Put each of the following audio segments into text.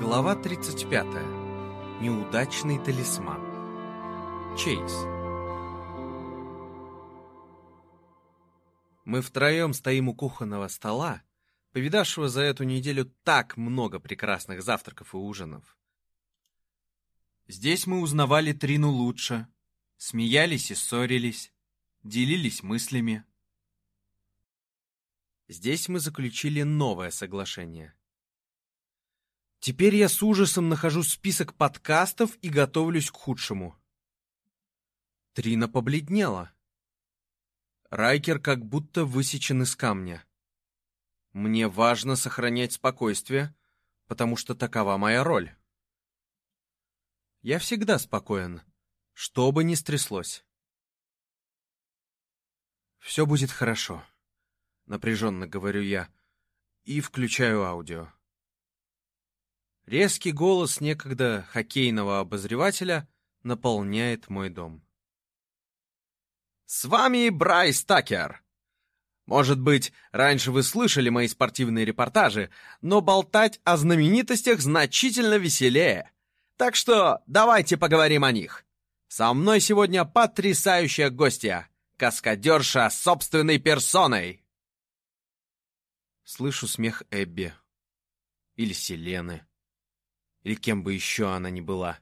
Глава 35. Неудачный талисман. Чейз. Мы втроем стоим у кухонного стола, повидавшего за эту неделю так много прекрасных завтраков и ужинов. Здесь мы узнавали Трину лучше, смеялись и ссорились, делились мыслями. Здесь мы заключили новое соглашение. Теперь я с ужасом нахожу список подкастов и готовлюсь к худшему. Трина побледнела. Райкер как будто высечен из камня. Мне важно сохранять спокойствие, потому что такова моя роль. Я всегда спокоен, что бы ни стряслось. «Все будет хорошо», — напряженно говорю я, и включаю аудио. Резкий голос некогда хоккейного обозревателя наполняет мой дом. «С вами Брайс Такер!» Может быть, раньше вы слышали мои спортивные репортажи, но болтать о знаменитостях значительно веселее. Так что давайте поговорим о них. Со мной сегодня потрясающая гостья, каскадерша собственной персоной. Слышу смех Эбби. Или Селены. Или кем бы еще она ни была.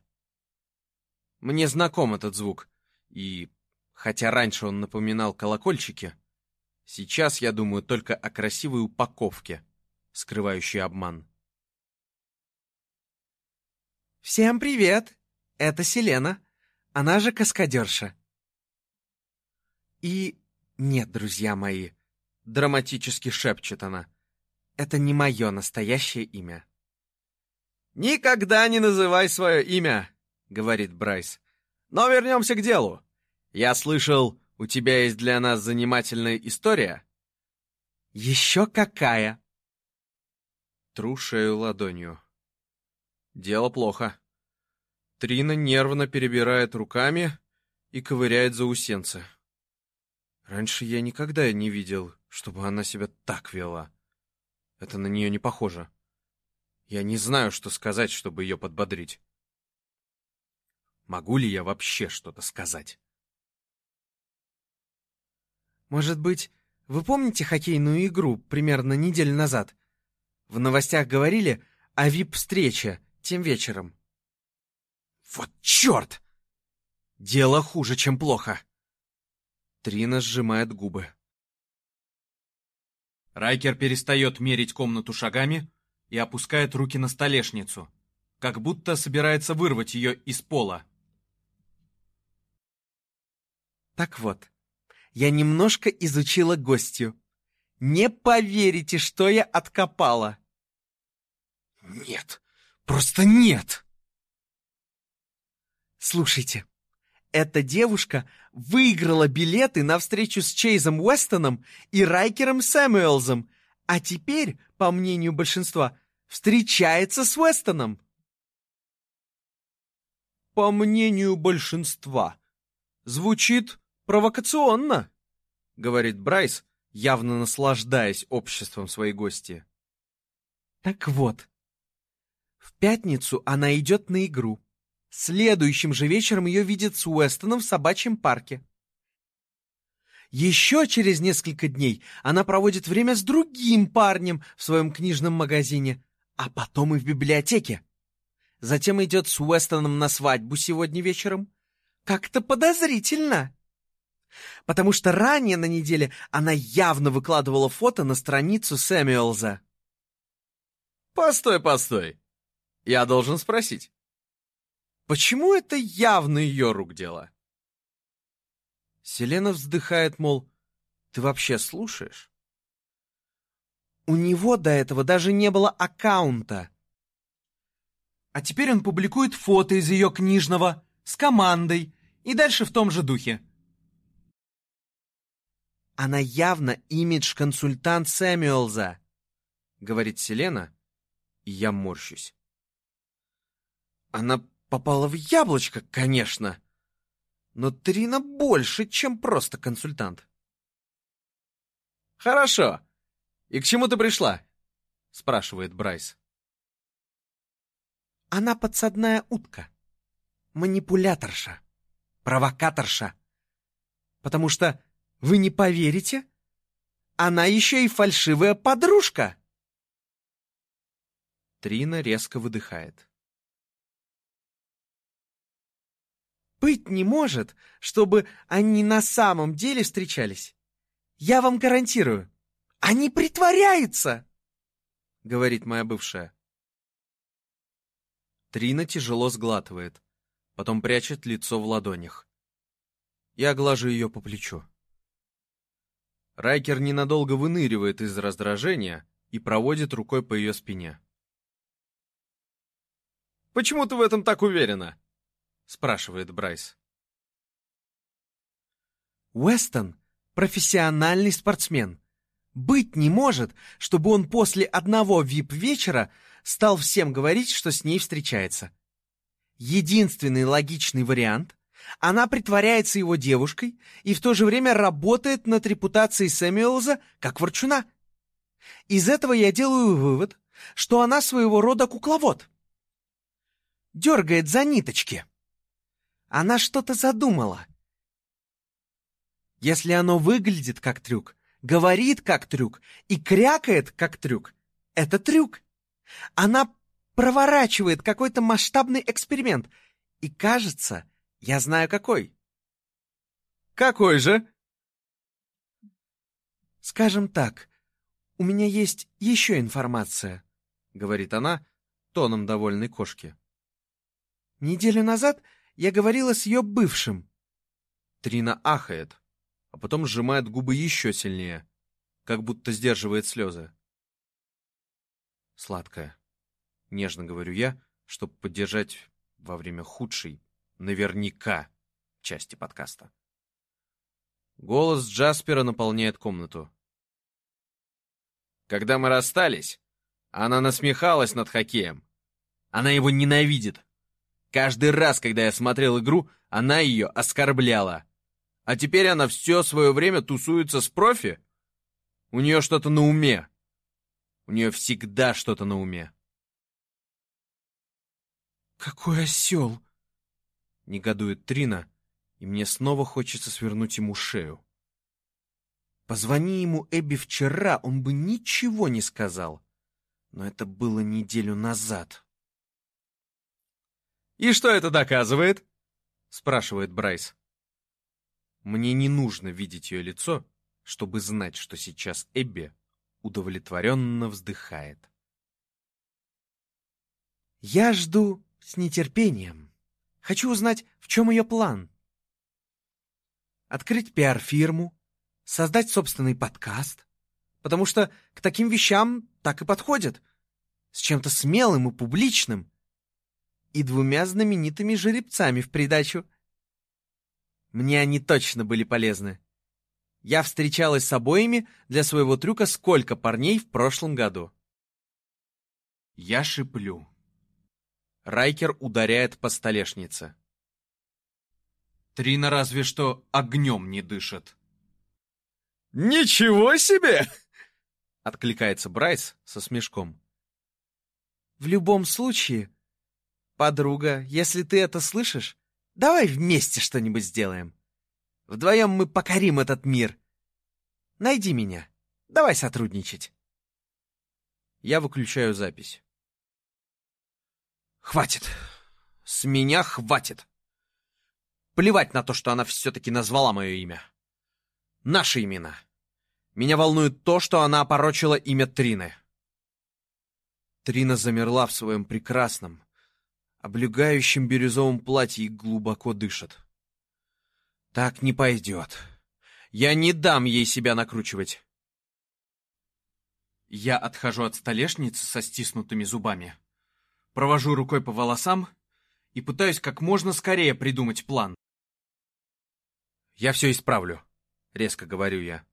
Мне знаком этот звук, и, хотя раньше он напоминал колокольчики, сейчас я думаю только о красивой упаковке, скрывающей обман. «Всем привет! Это Селена, она же каскадерша». «И нет, друзья мои», — драматически шепчет она, — «это не мое настоящее имя». «Никогда не называй свое имя», — говорит Брайс. «Но вернемся к делу. Я слышал, у тебя есть для нас занимательная история?» «Еще какая?» Тру шею ладонью. Дело плохо. Трина нервно перебирает руками и ковыряет заусенцы. Раньше я никогда не видел, чтобы она себя так вела. Это на нее не похоже. Я не знаю, что сказать, чтобы ее подбодрить. Могу ли я вообще что-то сказать? Может быть, вы помните хоккейную игру примерно неделю назад? В новостях говорили о вип-встрече тем вечером. Вот черт! Дело хуже, чем плохо. Трина сжимает губы. Райкер перестает мерить комнату шагами и опускает руки на столешницу, как будто собирается вырвать ее из пола. Так вот, я немножко изучила гостью. Не поверите, что я откопала. Нет, Просто нет! Слушайте, эта девушка выиграла билеты на встречу с Чейзом Уэстоном и Райкером Сэмюэлзом, а теперь, по мнению большинства, встречается с Уэстоном. По мнению большинства. Звучит провокационно, говорит Брайс, явно наслаждаясь обществом своей гости. Так вот, в пятницу она идет на игру. Следующим же вечером ее видят с Уэстоном в собачьем парке. Еще через несколько дней она проводит время с другим парнем в своем книжном магазине, а потом и в библиотеке. Затем идет с Уэстоном на свадьбу сегодня вечером. Как-то подозрительно. Потому что ранее на неделе она явно выкладывала фото на страницу Сэмюэлза. «Постой, постой!» Я должен спросить. Почему это явно ее рук дело? Селена вздыхает, мол, ты вообще слушаешь? У него до этого даже не было аккаунта. А теперь он публикует фото из ее книжного с командой и дальше в том же духе. Она явно имидж-консультант Сэмюэлза, говорит Селена, и я морщусь. Она попала в яблочко, конечно. Но Трина больше, чем просто консультант. «Хорошо. И к чему ты пришла?» — спрашивает Брайс. Она подсадная утка, манипуляторша, провокаторша. Потому что, вы не поверите, она еще и фальшивая подружка. Трина резко выдыхает. Быть не может, чтобы они на самом деле встречались. Я вам гарантирую. Они притворяются, говорит моя бывшая. Трина тяжело сглатывает, потом прячет лицо в ладонях. Я глажу ее по плечу. Райкер ненадолго выныривает из раздражения и проводит рукой по ее спине. «Почему ты в этом так уверена?» — спрашивает Брайс. Уэстон — профессиональный спортсмен. Быть не может, чтобы он после одного вип-вечера стал всем говорить, что с ней встречается. Единственный логичный вариант — она притворяется его девушкой и в то же время работает над репутацией Сэмюэлза как ворчуна. Из этого я делаю вывод, что она своего рода кукловод. Дергает за ниточки. Она что-то задумала. Если оно выглядит как трюк, говорит как трюк и крякает как трюк, это трюк. Она проворачивает какой-то масштабный эксперимент. И кажется, я знаю какой. Какой же? Скажем так, у меня есть еще информация, говорит она тоном довольной кошки. Неделю назад я говорила с ее бывшим. Трина ахает, а потом сжимает губы еще сильнее, как будто сдерживает слезы. Сладкая. Нежно говорю я, чтобы поддержать во время худшей, наверняка, части подкаста. Голос Джаспера наполняет комнату. Когда мы расстались, она насмехалась над хоккеем. Она его ненавидит. Каждый раз, когда я смотрел игру, она ее оскорбляла. А теперь она все свое время тусуется с профи? У нее что-то на уме. У нее всегда что-то на уме. «Какой осел!» — негодует Трина, и мне снова хочется свернуть ему шею. Позвони ему Эбби вчера, он бы ничего не сказал. Но это было неделю назад. «И что это доказывает?» — спрашивает Брайс. Мне не нужно видеть ее лицо, чтобы знать, что сейчас Эбби удовлетворенно вздыхает. «Я жду с нетерпением. Хочу узнать, в чем ее план. Открыть пиар-фирму, создать собственный подкаст, потому что к таким вещам так и подходят, с чем-то смелым и публичным, и двумя знаменитыми жеребцами в придачу. Мне они точно были полезны. Я встречалась с обоими для своего трюка «Сколько парней в прошлом году». Я шиплю. Райкер ударяет по столешнице. Трина разве что огнем не дышит. «Ничего себе!» — откликается Брайс со смешком. «В любом случае, подруга, если ты это слышишь, давай вместе что-нибудь сделаем. Вдвоем мы покорим этот мир. Найди меня. Давай сотрудничать». Я выключаю запись. Хватит. С меня хватит. Плевать на то, что она все-таки назвала мое имя. Наши имена. Меня волнует то, что она опорочила имя Трины. Трина замерла в своем прекрасном, облегающем бирюзовом платье и глубоко дышит. Так не пойдет. Я не дам ей себя накручивать. Я отхожу от столешницы со стиснутыми зубами. Провожу рукой по волосам и пытаюсь как можно скорее придумать план. «Я все исправлю», — резко говорю я.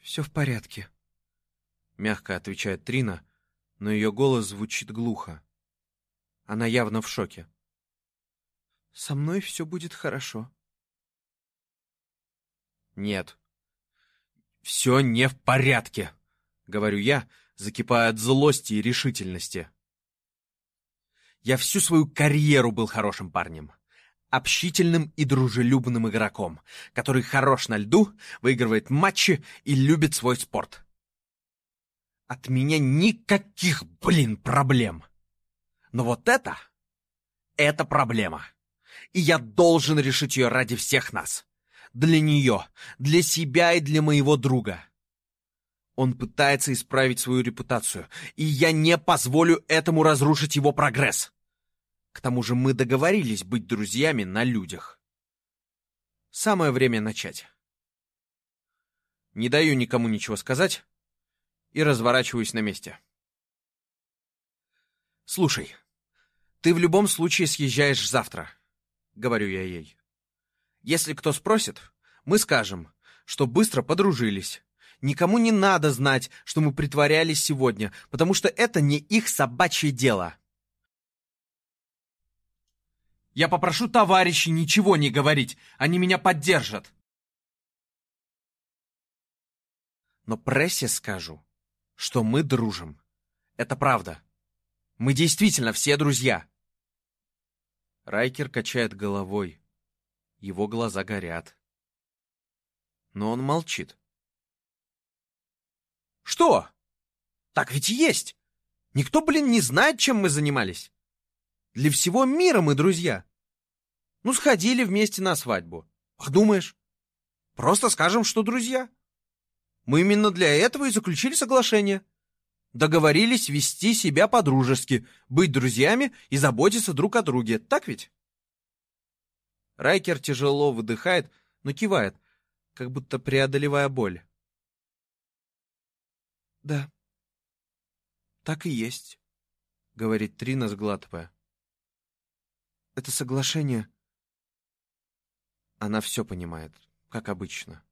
«Все в порядке», — мягко отвечает Трина, но ее голос звучит глухо. Она явно в шоке. «Со мной все будет хорошо». «Нет, все не в порядке», — говорю я, закипая от злости и решительности. Я всю свою карьеру был хорошим парнем. Общительным и дружелюбным игроком, который хорош на льду, выигрывает матчи и любит свой спорт. От меня никаких, блин, проблем. Но вот это... Это проблема. И я должен решить ее ради всех нас. Для нее, для себя и для моего друга. Он пытается исправить свою репутацию, и я не позволю этому разрушить его прогресс. К тому же мы договорились быть друзьями на людях. Самое время начать. Не даю никому ничего сказать и разворачиваюсь на месте. «Слушай, ты в любом случае съезжаешь завтра», — говорю я ей. «Если кто спросит, мы скажем, что быстро подружились, Никому не надо знать, что мы притворялись сегодня, потому что это не их собачье дело. Я попрошу товарищей ничего не говорить, они меня поддержат. Но прессе скажу, что мы дружим. Это правда. Мы действительно все друзья. Райкер качает головой. Его глаза горят. Но он молчит. Что? Так ведь есть. Никто, блин, не знает, чем мы занимались. Для всего мира мы друзья. Ну, сходили вместе на свадьбу. Ах, думаешь? Просто скажем, что друзья. Мы именно для этого и заключили соглашение. Договорились вести себя по-дружески, быть друзьями и заботиться друг о друге. Так ведь? Райкер тяжело выдыхает, но кивает, как будто преодолевая боль. «Да, так и есть», — говорит Трина, сглатывая. «Это соглашение...» Она все понимает, как обычно.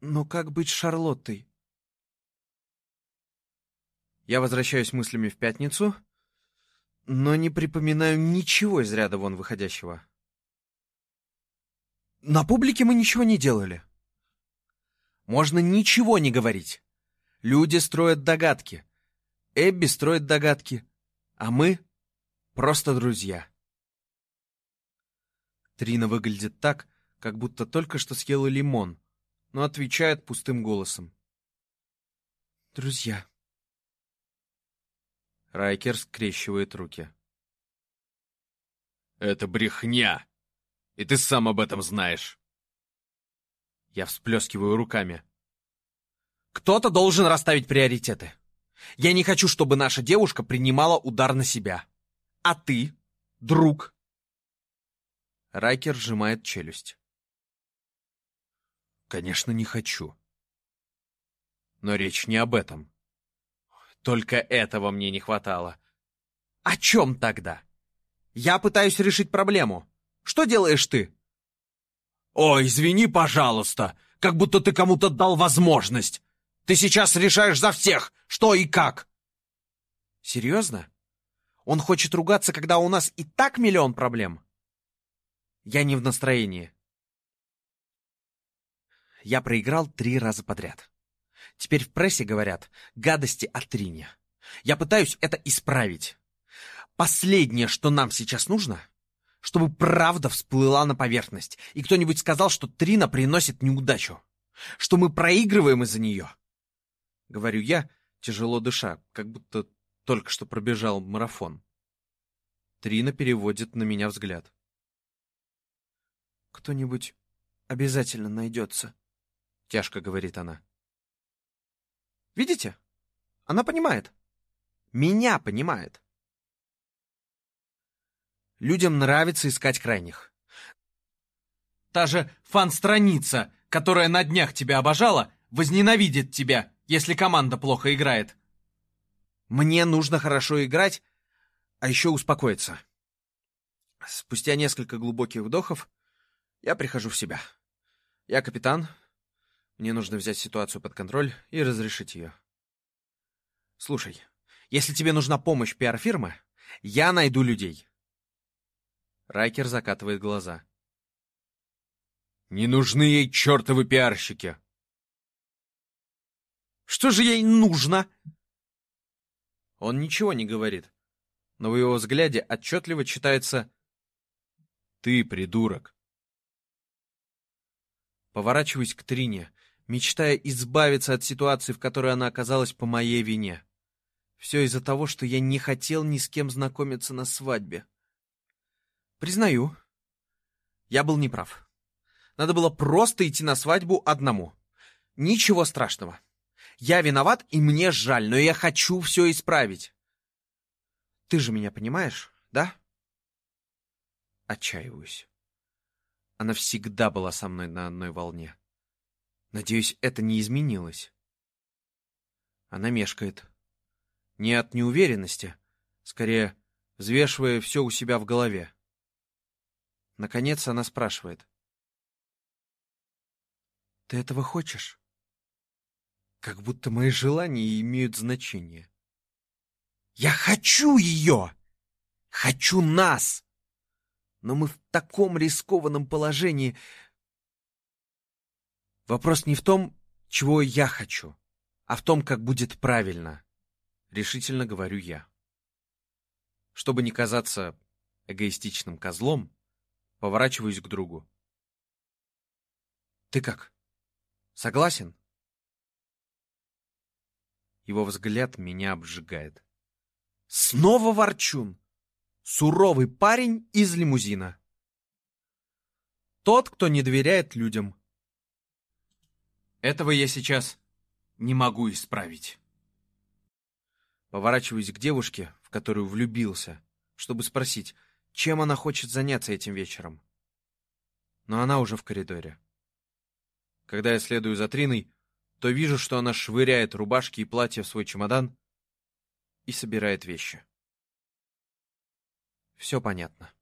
«Но как быть Шарлоттой?» Я возвращаюсь мыслями в пятницу, но не припоминаю ничего из ряда вон выходящего. На публике мы ничего не делали. Можно ничего не говорить. Люди строят догадки. Эбби строит догадки. А мы просто друзья. Трина выглядит так, как будто только что съела лимон, но отвечает пустым голосом. «Друзья». Райкер скрещивает руки. «Это брехня! И ты сам об этом знаешь!» Я всплескиваю руками. Кто-то должен расставить приоритеты. Я не хочу, чтобы наша девушка принимала удар на себя. А ты, друг...» Райкер сжимает челюсть. «Конечно, не хочу. Но речь не об этом. Только этого мне не хватало. О чем тогда? Я пытаюсь решить проблему. Что делаешь ты?» «Ой, извини, пожалуйста, как будто ты кому-то дал возможность. Ты сейчас решаешь за всех, что и как!» «Серьезно? Он хочет ругаться, когда у нас и так миллион проблем?» «Я не в настроении». Я проиграл три раза подряд. Теперь в прессе говорят гадости о Трине. Я пытаюсь это исправить. Последнее, что нам сейчас нужно, чтобы правда всплыла на поверхность, и кто-нибудь сказал, что Трина приносит неудачу, что мы проигрываем из-за нее. — говорю я, тяжело дыша, как будто только что пробежал марафон. Трина переводит на меня взгляд. «Кто-нибудь обязательно найдется», — тяжко говорит она. «Видите? Она понимает. Меня понимает. Людям нравится искать крайних. Та же фан-страница, которая на днях тебя обожала, возненавидит тебя если команда плохо играет. Мне нужно хорошо играть, а еще успокоиться. Спустя несколько глубоких вдохов я прихожу в себя. Я капитан. Мне нужно взять ситуацию под контроль и разрешить ее. Слушай, если тебе нужна помощь пиар-фирмы, я найду людей. Райкер закатывает глаза. Не нужны ей чертовы пиарщики. Что же ей нужно?» Он ничего не говорит, но в его взгляде отчетливо читается «Ты придурок». Поворачиваюсь к Трине, мечтая избавиться от ситуации, в которой она оказалась по моей вине. Все из-за того, что я не хотел ни с кем знакомиться на свадьбе. Признаю, я был неправ. Надо было просто идти на свадьбу одному. Ничего страшного. Я виноват, и мне жаль, но я хочу все исправить. Ты же меня понимаешь, да? Отчаиваюсь. Она всегда была со мной на одной волне. Надеюсь, это не изменилось. Она мешкает. Не от неуверенности, скорее, взвешивая все у себя в голове. Наконец она спрашивает. «Ты этого хочешь?» Как будто мои желания имеют значение. «Я хочу ее! Хочу нас!» Но мы в таком рискованном положении. Вопрос не в том, чего я хочу, а в том, как будет правильно. Решительно говорю я. Чтобы не казаться эгоистичным козлом, поворачиваюсь к другу. Ты как? Согласен? Его взгляд меня обжигает. Снова Ворчун! Суровый парень из лимузина. Тот, кто не доверяет людям. Этого я сейчас не могу исправить. Поворачиваюсь к девушке, в которую влюбился, чтобы спросить, чем она хочет заняться этим вечером. Но она уже в коридоре. Когда я следую за Триной, то вижу, что она швыряет рубашки и платья в свой чемодан и собирает вещи. Все понятно.